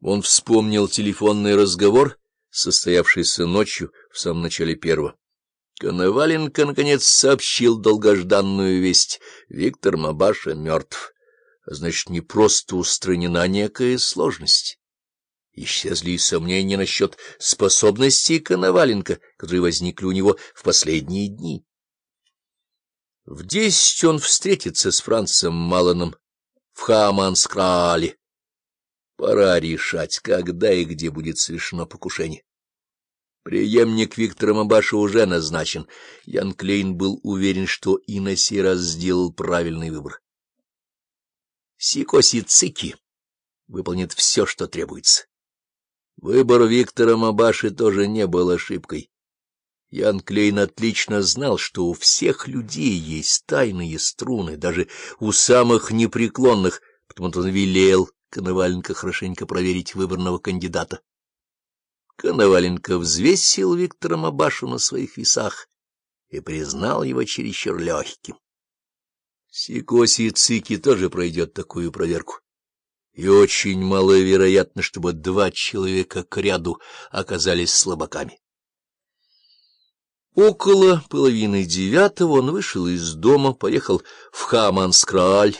Он вспомнил телефонный разговор, состоявшийся ночью в самом начале первого. Коноваленко, наконец, сообщил долгожданную весть. Виктор Мабаша мертв. А значит, не просто устранена некая сложность. Исчезли и сомнения насчет способностей Коноваленко, которые возникли у него в последние дни. В десять он встретится с Францем Маланом в Хаманскраале. Пора решать, когда и где будет совершено покушение. Преемник Виктора Мабаша уже назначен. Ян Клейн был уверен, что и на сей раз сделал правильный выбор. Сикоси Цики выполнит все, что требуется. Выбор Виктора Мабаши тоже не был ошибкой. Ян Клейн отлично знал, что у всех людей есть тайные струны, даже у самых непреклонных, потому-то он велел Коноваленко хорошенько проверить выбранного кандидата. Коноваленко взвесил Виктора Мабашу на своих весах и признал его чересчур легким. Сикоси Цики тоже пройдет такую проверку. И очень маловероятно, чтобы два человека к ряду оказались слабаками. Около половины девятого он вышел из дома, поехал в Хаманскрааль,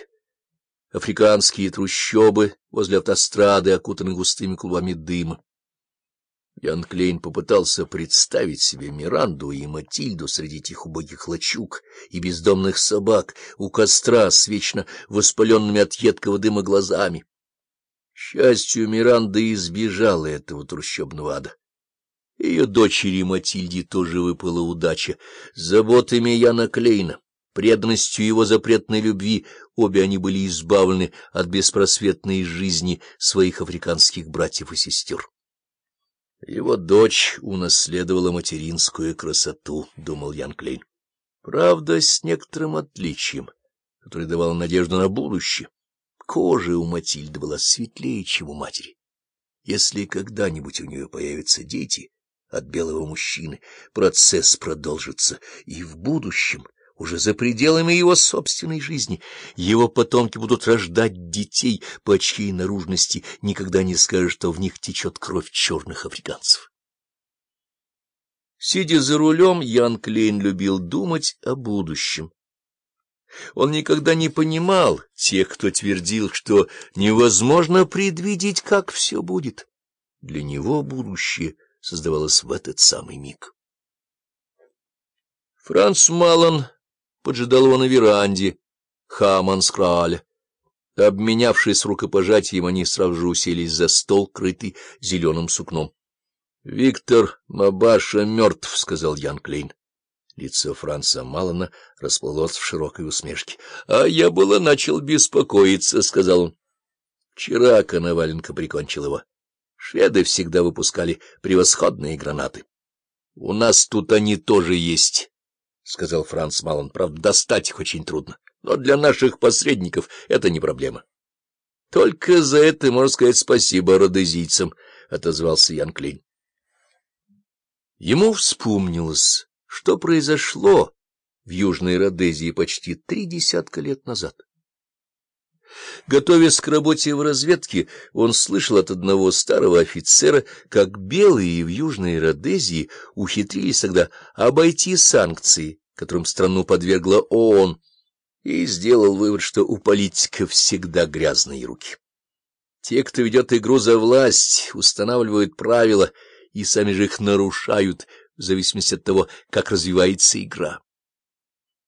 африканские трущобы возле автострады, окутаны густыми клубами дыма. Ян Клейн попытался представить себе Миранду и Матильду среди этих убогих лачуг и бездомных собак у костра с вечно воспаленными от едкого дыма глазами. К счастью, Миранда избежала этого трущобного ада. Ее дочери Матильде тоже выпала удача. Заботами Яна Клейна, преданностью его запретной любви, обе они были избавлены от беспросветной жизни своих африканских братьев и сестер. Его дочь унаследовала материнскую красоту, — думал Ян Клейн. Правда, с некоторым отличием, которое давало надежду на будущее. Кожа у Матильды была светлее, чем у матери. Если когда-нибудь у нее появятся дети от белого мужчины, процесс продолжится и в будущем — уже за пределами его собственной жизни. Его потомки будут рождать детей, по чьей наружности никогда не скажешь, что в них течет кровь черных африканцев. Сидя за рулем, Ян Клейн любил думать о будущем. Он никогда не понимал тех, кто твердил, что невозможно предвидеть, как все будет. Для него будущее создавалось в этот самый миг. Франц Малон поджидал его на веранде Хаманскрааля. Обменявшись рукопожатием, они сразу же уселись за стол, крытый зеленым сукном. — Виктор Мабаша мертв, — сказал Ян Клейн. Лицо Франца Малана расплылось в широкой усмешке. — А я было начал беспокоиться, — сказал он. Вчера Коноваленко прикончил его. Шведы всегда выпускали превосходные гранаты. У нас тут они тоже есть. — сказал Франц Малон. — Правда, достать их очень трудно, но для наших посредников это не проблема. — Только за это можно сказать спасибо родезийцам, — отозвался Ян Клейн. Ему вспомнилось, что произошло в Южной Родезии почти три десятка лет назад. Готовясь к работе в разведке, он слышал от одного старого офицера, как белые в Южной Родезии ухитрились тогда обойти санкции которым страну подвергла ООН, и сделал вывод, что у политиков всегда грязные руки. Те, кто ведет игру за власть, устанавливают правила и сами же их нарушают, в зависимости от того, как развивается игра.